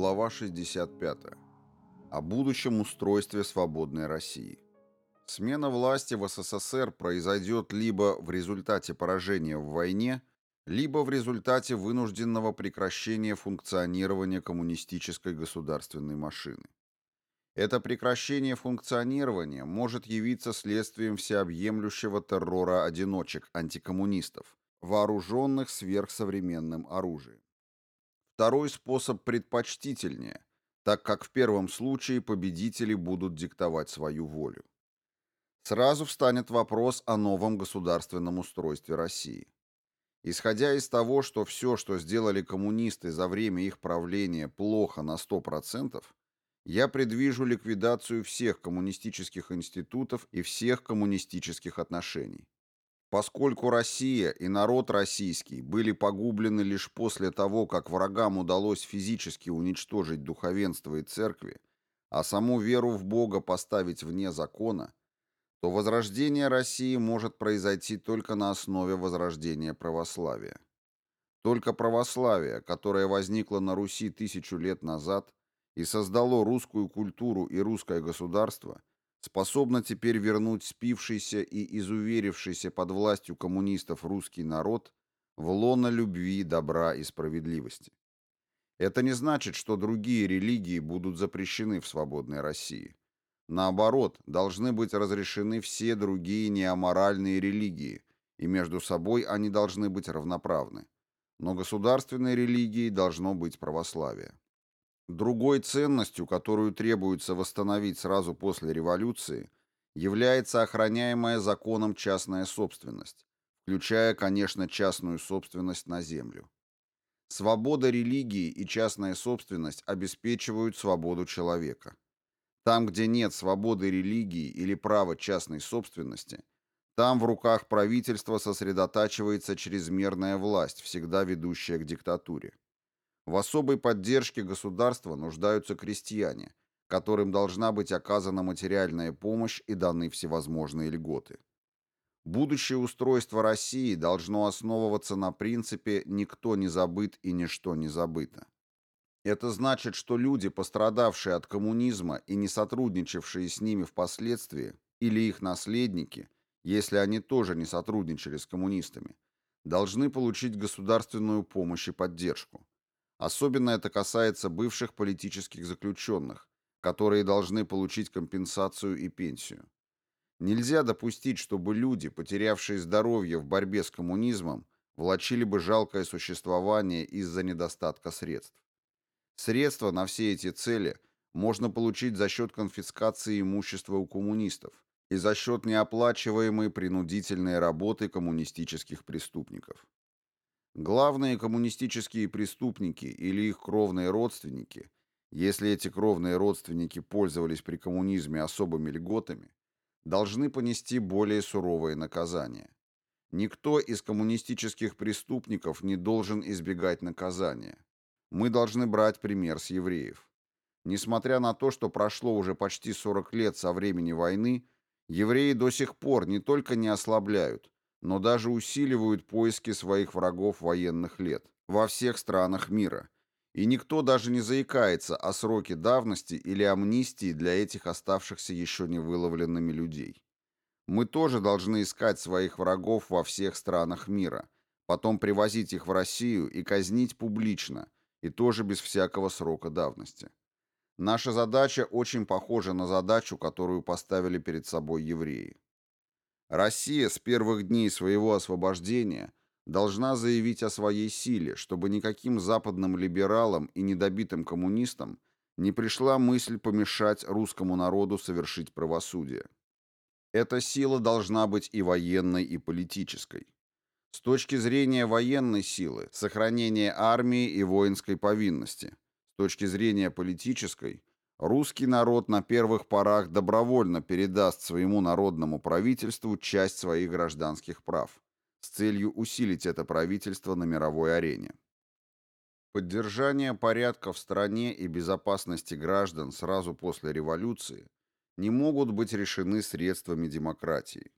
Глава 65. О будущем устройстве свободной России. Смена власти в СССР произойдет либо в результате поражения в войне, либо в результате вынужденного прекращения функционирования коммунистической государственной машины. Это прекращение функционирования может явиться следствием всеобъемлющего террора одиночек-антикоммунистов, вооруженных сверхсовременным оружием. Второй способ предпочтительнее, так как в первом случае победители будут диктовать свою волю. Сразу встанет вопрос о новом государственном устройстве России. Исходя из того, что все, что сделали коммунисты за время их правления, плохо на 100%, я предвижу ликвидацию всех коммунистических институтов и всех коммунистических отношений. Поскольку Россия и народ российский были погублены лишь после того, как врагам удалось физически уничтожить духовенство и церкви, а саму веру в Бога поставить вне закона, то возрождение России может произойти только на основе возрождения православия. Только православие, которое возникло на Руси тысячу лет назад и создало русскую культуру и русское государство, способна теперь вернуть спившийся и изуверившийся под властью коммунистов русский народ в лоно любви, добра и справедливости. Это не значит, что другие религии будут запрещены в свободной России. Наоборот, должны быть разрешены все другие неаморальные религии, и между собой они должны быть равноправны. Но государственной религией должно быть православие. Другой ценностью, которую требуется восстановить сразу после революции, является охраняемая законом частная собственность, включая, конечно, частную собственность на землю. Свобода религии и частная собственность обеспечивают свободу человека. Там, где нет свободы религии или права частной собственности, там в руках правительства сосредотачивается чрезмерная власть, всегда ведущая к диктатуре. В особой поддержке государства нуждаются крестьяне, которым должна быть оказана материальная помощь и даны всевозможные льготы. Будущее устройство России должно основываться на принципе «никто не забыт и ничто не забыто». Это значит, что люди, пострадавшие от коммунизма и не сотрудничавшие с ними впоследствии, или их наследники, если они тоже не сотрудничали с коммунистами, должны получить государственную помощь и поддержку. Особенно это касается бывших политических заключенных, которые должны получить компенсацию и пенсию. Нельзя допустить, чтобы люди, потерявшие здоровье в борьбе с коммунизмом, влачили бы жалкое существование из-за недостатка средств. Средства на все эти цели можно получить за счет конфискации имущества у коммунистов и за счет неоплачиваемой принудительной работы коммунистических преступников. Главные коммунистические преступники или их кровные родственники, если эти кровные родственники пользовались при коммунизме особыми льготами, должны понести более суровые наказания. Никто из коммунистических преступников не должен избегать наказания. Мы должны брать пример с евреев. Несмотря на то, что прошло уже почти 40 лет со времени войны, евреи до сих пор не только не ослабляют, но даже усиливают поиски своих врагов военных лет во всех странах мира. И никто даже не заикается о сроке давности или амнистии для этих оставшихся еще не выловленными людей. Мы тоже должны искать своих врагов во всех странах мира, потом привозить их в Россию и казнить публично, и тоже без всякого срока давности. Наша задача очень похожа на задачу, которую поставили перед собой евреи. Россия с первых дней своего освобождения должна заявить о своей силе, чтобы никаким западным либералам и недобитым коммунистам не пришла мысль помешать русскому народу совершить правосудие. Эта сила должна быть и военной, и политической. С точки зрения военной силы – сохранение армии и воинской повинности. С точки зрения политической русский народ на первых порах добровольно передаст своему народному правительству часть своих гражданских прав с целью усилить это правительство на мировой арене. Поддержание порядка в стране и безопасности граждан сразу после революции не могут быть решены средствами демократии.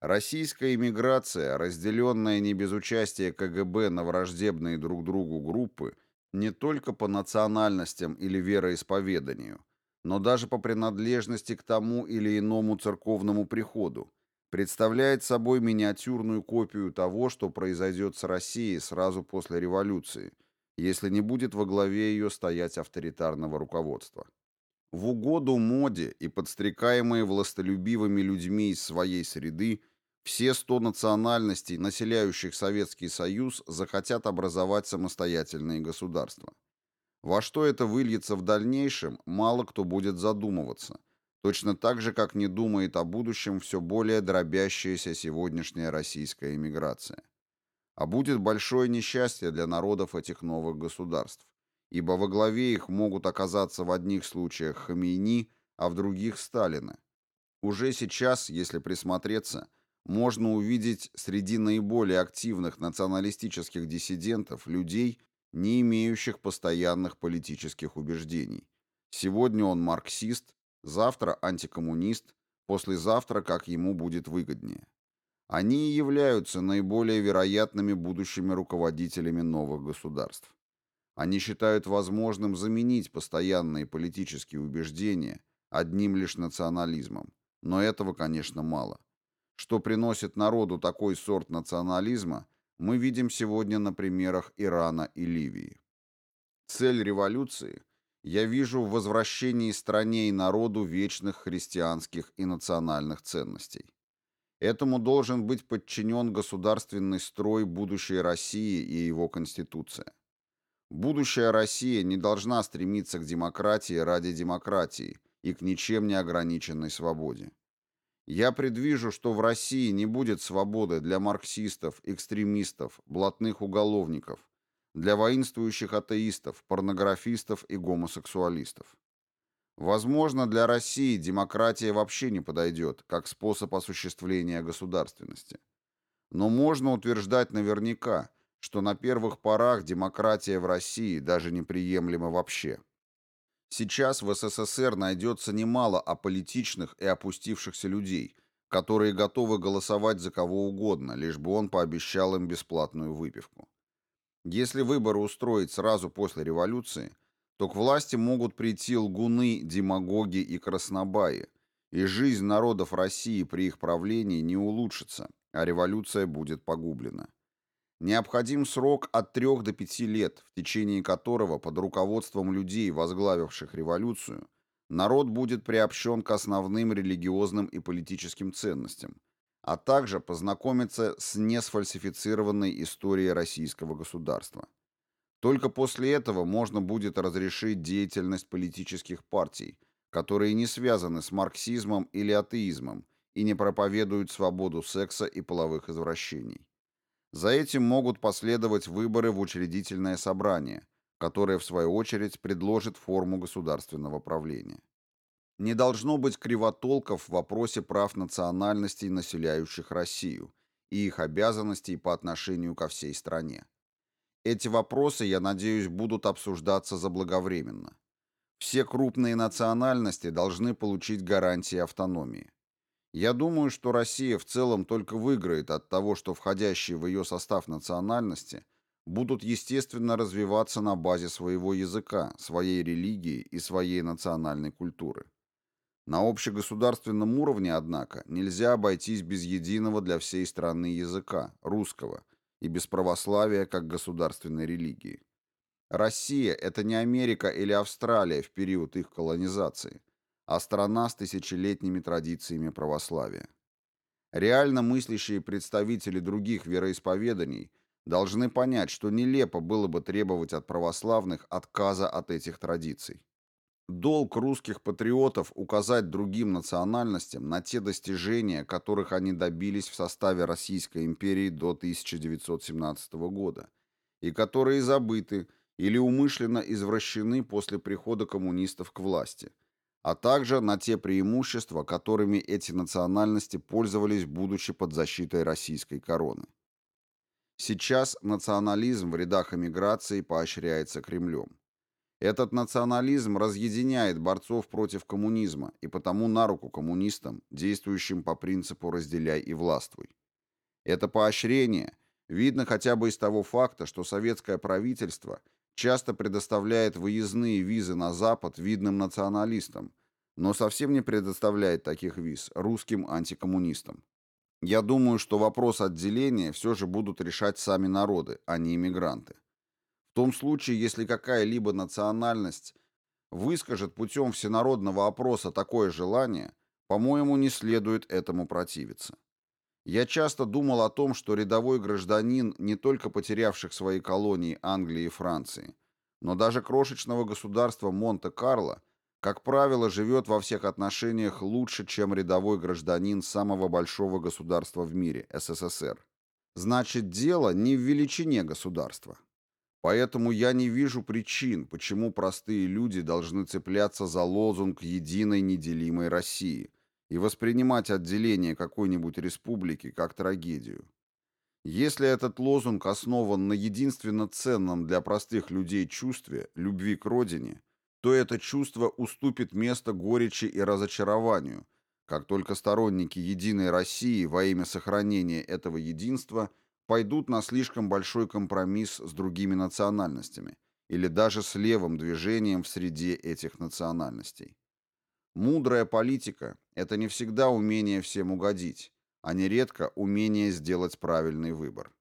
Российская иммиграция, разделенная не без участия КГБ на враждебные друг другу группы, Не только по национальностям или вероисповеданию, но даже по принадлежности к тому или иному церковному приходу, представляет собой миниатюрную копию того, что произойдет с Россией сразу после революции, если не будет во главе ее стоять авторитарного руководства. В угоду моде и подстрекаемые властолюбивыми людьми из своей среды все сто национальностей, населяющих Советский Союз, захотят образовать самостоятельные государства. Во что это выльется в дальнейшем, мало кто будет задумываться, точно так же, как не думает о будущем все более дробящаяся сегодняшняя российская эмиграция. А будет большое несчастье для народов этих новых государств, ибо во главе их могут оказаться в одних случаях Хамейни, а в других Сталины. Уже сейчас, если присмотреться, можно увидеть среди наиболее активных националистических диссидентов людей, не имеющих постоянных политических убеждений. Сегодня он марксист, завтра антикоммунист, послезавтра как ему будет выгоднее. Они и являются наиболее вероятными будущими руководителями новых государств. Они считают возможным заменить постоянные политические убеждения одним лишь национализмом, но этого, конечно, мало. Что приносит народу такой сорт национализма, мы видим сегодня на примерах Ирана и Ливии. Цель революции я вижу в возвращении стране и народу вечных христианских и национальных ценностей. Этому должен быть подчинен государственный строй будущей России и его конституция. Будущая Россия не должна стремиться к демократии ради демократии и к ничем не ограниченной свободе. Я предвижу, что в России не будет свободы для марксистов, экстремистов, блатных уголовников, для воинствующих атеистов, порнографистов и гомосексуалистов. Возможно, для России демократия вообще не подойдет, как способ осуществления государственности. Но можно утверждать наверняка, что на первых порах демократия в России даже неприемлема вообще. Сейчас в СССР найдется немало аполитичных и опустившихся людей, которые готовы голосовать за кого угодно, лишь бы он пообещал им бесплатную выпивку. Если выборы устроить сразу после революции, то к власти могут прийти лгуны, демагоги и краснобаи, и жизнь народов России при их правлении не улучшится, а революция будет погублена. Необходим срок от 3 до 5 лет, в течение которого под руководством людей, возглавивших революцию, народ будет приобщен к основным религиозным и политическим ценностям, а также познакомиться с несфальсифицированной историей российского государства. Только после этого можно будет разрешить деятельность политических партий, которые не связаны с марксизмом или атеизмом и не проповедуют свободу секса и половых извращений. За этим могут последовать выборы в учредительное собрание, которое, в свою очередь, предложит форму государственного правления. Не должно быть кривотолков в вопросе прав национальностей, населяющих Россию, и их обязанностей по отношению ко всей стране. Эти вопросы, я надеюсь, будут обсуждаться заблаговременно. Все крупные национальности должны получить гарантии автономии. Я думаю, что Россия в целом только выиграет от того, что входящие в ее состав национальности будут естественно развиваться на базе своего языка, своей религии и своей национальной культуры. На общегосударственном уровне, однако, нельзя обойтись без единого для всей страны языка, русского, и без православия как государственной религии. Россия – это не Америка или Австралия в период их колонизации – а страна с тысячелетними традициями православия. Реально мыслящие представители других вероисповеданий должны понять, что нелепо было бы требовать от православных отказа от этих традиций. Долг русских патриотов указать другим национальностям на те достижения, которых они добились в составе Российской империи до 1917 года, и которые забыты или умышленно извращены после прихода коммунистов к власти – а также на те преимущества, которыми эти национальности пользовались, будучи под защитой российской короны. Сейчас национализм в рядах эмиграции поощряется Кремлем. Этот национализм разъединяет борцов против коммунизма и потому на руку коммунистам, действующим по принципу «разделяй и властвуй». Это поощрение видно хотя бы из того факта, что советское правительство часто предоставляет выездные визы на Запад видным националистам, но совсем не предоставляет таких виз русским антикоммунистам. Я думаю, что вопрос отделения все же будут решать сами народы, а не иммигранты. В том случае, если какая-либо национальность выскажет путем всенародного опроса такое желание, по-моему, не следует этому противиться. Я часто думал о том, что рядовой гражданин не только потерявших свои колонии Англии и Франции, но даже крошечного государства Монте-Карло, как правило, живет во всех отношениях лучше, чем рядовой гражданин самого большого государства в мире, СССР. Значит, дело не в величине государства. Поэтому я не вижу причин, почему простые люди должны цепляться за лозунг единой неделимой России – и воспринимать отделение какой-нибудь республики как трагедию. Если этот лозунг основан на единственно ценном для простых людей чувстве – любви к родине, то это чувство уступит место горечи и разочарованию, как только сторонники «Единой России» во имя сохранения этого единства пойдут на слишком большой компромисс с другими национальностями или даже с левым движением в среде этих национальностей. Мудрая политика – это не всегда умение всем угодить, а нередко умение сделать правильный выбор.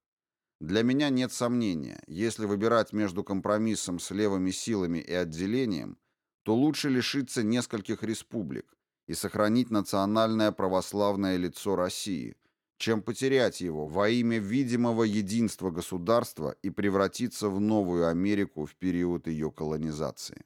Для меня нет сомнения, если выбирать между компромиссом с левыми силами и отделением, то лучше лишиться нескольких республик и сохранить национальное православное лицо России, чем потерять его во имя видимого единства государства и превратиться в новую Америку в период ее колонизации.